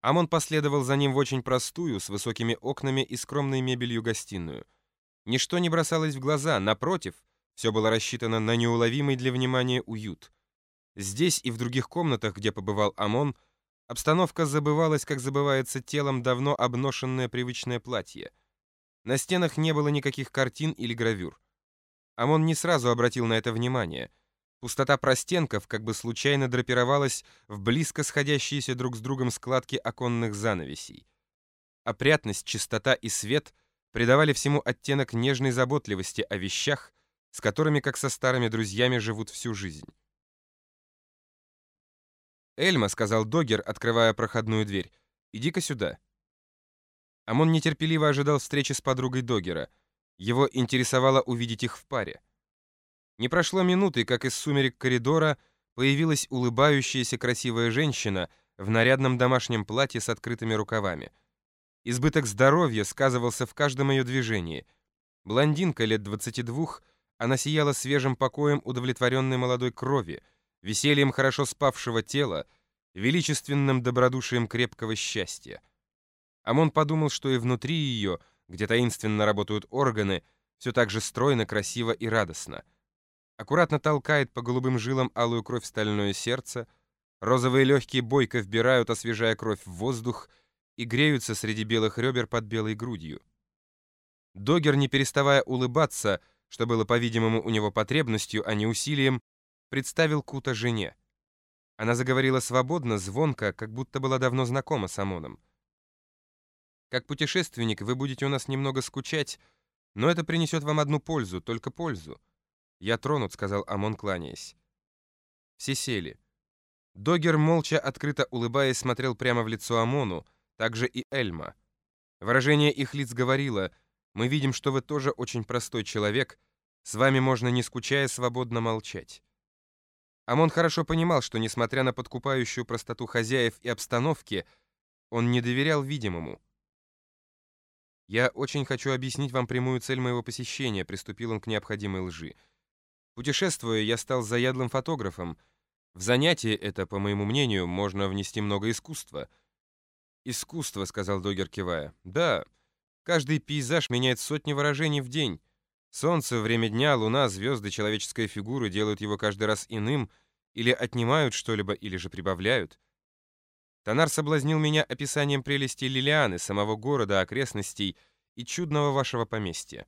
Амон последовал за ним в очень простую, с высокими окнами и скромной мебелью гостиную. Ничто не бросалось в глаза, напротив, все было рассчитано на неуловимый для внимания уют. Здесь и в других комнатах, где побывал Амон, обстановка забывалась, как забывается телом давно обношенное привычное платье. На стенах не было никаких картин или гравюр. Амон не сразу обратил на это внимание — Пустота простенков как бы случайно драпировалась в близко сходящиеся друг с другом складки оконных занавесей. Опрятность, чистота и свет придавали всему оттенок нежной заботливости о вещах, с которыми, как со старыми друзьями, живут всю жизнь. «Эльма», — сказал Догер, открывая проходную дверь, — «иди-ка сюда». Амон нетерпеливо ожидал встречи с подругой Догера. Его интересовало увидеть их в паре. Не прошло минуты, как из сумерек коридора появилась улыбающаяся красивая женщина в нарядном домашнем платье с открытыми рукавами. Избыток здоровья сказывался в каждом ее движении. Блондинка лет 22, она сияла свежим покоем удовлетворенной молодой крови, весельем хорошо спавшего тела, величественным добродушием крепкого счастья. Амон подумал, что и внутри ее, где таинственно работают органы, все так же стройно, красиво и радостно — аккуратно толкает по голубым жилам алую кровь стальное сердце, розовые легкие бойко вбирают, освежая кровь в воздух, и греются среди белых ребер под белой грудью. Догер, не переставая улыбаться, что было, по-видимому, у него потребностью, а не усилием, представил Кута жене. Она заговорила свободно, звонко, как будто была давно знакома с Амоном. «Как путешественник вы будете у нас немного скучать, но это принесет вам одну пользу, только пользу. «Я тронут», — сказал Амон, кланяясь. Все сели. Догер, молча, открыто улыбаясь, смотрел прямо в лицо Амону, также и Эльма. Выражение их лиц говорило, «Мы видим, что вы тоже очень простой человек, с вами можно, не скучая, свободно молчать». Амон хорошо понимал, что, несмотря на подкупающую простоту хозяев и обстановки, он не доверял видимому. «Я очень хочу объяснить вам прямую цель моего посещения», — приступил он к необходимой лжи. Путешествуя, я стал заядлым фотографом. В занятие это, по моему мнению, можно внести много искусства. «Искусство», — сказал Догер, кивая. «Да, каждый пейзаж меняет сотни выражений в день. Солнце, время дня, луна, звезды, человеческая фигура делают его каждый раз иным, или отнимают что-либо, или же прибавляют. Тонар соблазнил меня описанием прелести Лилианы, самого города, окрестностей и чудного вашего поместья.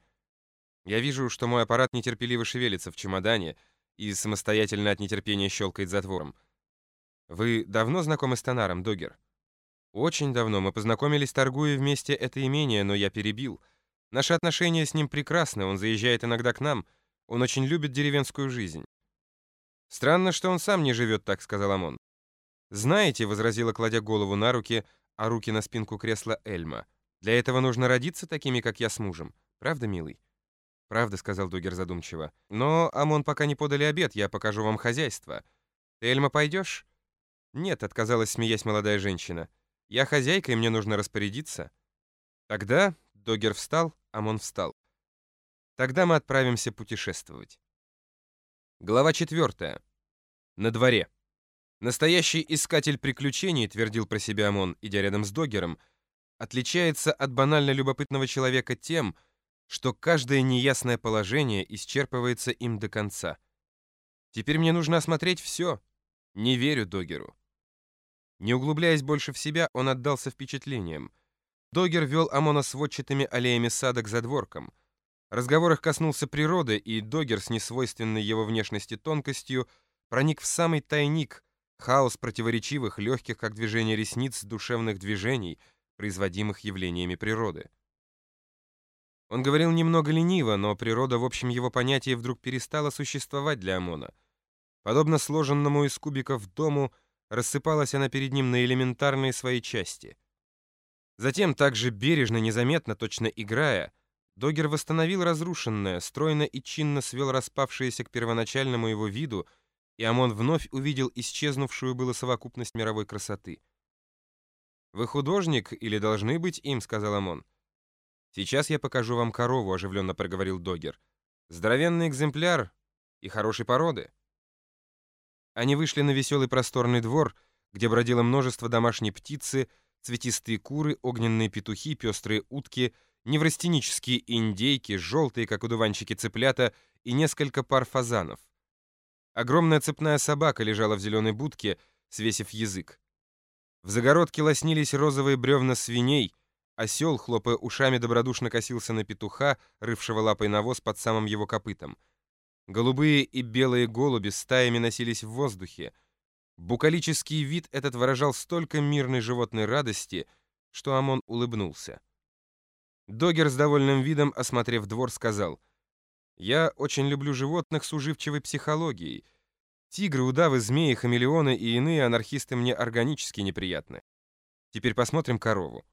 Я вижу, что мой аппарат нетерпеливо шевелится в чемодане и самостоятельно от нетерпения щелкает затвором. Вы давно знакомы с Тонаром, Догер? Очень давно. Мы познакомились, торгуя вместе это имение, но я перебил. Наши отношения с ним прекрасны, он заезжает иногда к нам. Он очень любит деревенскую жизнь. Странно, что он сам не живет так, сказал Амон. Знаете, возразила, кладя голову на руки, а руки на спинку кресла Эльма. Для этого нужно родиться такими, как я с мужем. Правда, милый? «Правда», — сказал Дугер задумчиво. «Но, Амон, пока не подали обед, я покажу вам хозяйство. Ты, Эльма, пойдешь?» «Нет», — отказалась, смеясь молодая женщина. «Я хозяйка, и мне нужно распорядиться». «Тогда...» — Догер встал, Амон встал. «Тогда мы отправимся путешествовать». Глава четвертая. На дворе. Настоящий искатель приключений, твердил про себя Амон, идя рядом с Догером, отличается от банально любопытного человека тем, что что каждое неясное положение исчерпывается им до конца. Теперь мне нужно осмотреть все. Не верю Догеру. Не углубляясь больше в себя, он отдался впечатлениям. Догер вел Амона сводчатыми аллеями сада к задворкам. Разговор их коснулся природы, и Догер с несвойственной его внешности тонкостью проник в самый тайник, хаос противоречивых, легких, как движение ресниц, душевных движений, производимых явлениями природы. Он говорил немного лениво, но природа в общем его понятии вдруг перестала существовать для Амона. Подобно сложенному из кубиков дому, рассыпалась она перед ним на элементарные свои части. Затем, также бережно, незаметно, точно играя, Догер восстановил разрушенное, стройно и чинно свел распавшееся к первоначальному его виду, и Амон вновь увидел исчезнувшую было совокупность мировой красоты. «Вы художник или должны быть им?» — сказал Амон. «Сейчас я покажу вам корову», — оживленно проговорил Догер. «Здоровенный экземпляр и хорошей породы». Они вышли на веселый просторный двор, где бродило множество домашней птицы, цветистые куры, огненные петухи, пестрые утки, неврастенические индейки, желтые, как удуванчики цыплята, и несколько пар фазанов. Огромная цепная собака лежала в зеленой будке, свесив язык. В загородке лоснились розовые бревна свиней, осел, хлопая ушами, добродушно косился на петуха, рывшего лапой навоз под самым его копытом. Голубые и белые голуби стаями носились в воздухе. Букалический вид этот выражал столько мирной животной радости, что Амон улыбнулся. Догер с довольным видом, осмотрев двор, сказал, «Я очень люблю животных с уживчивой психологией. Тигры, удавы, змеи, хамелеоны и иные анархисты мне органически неприятны. Теперь посмотрим корову.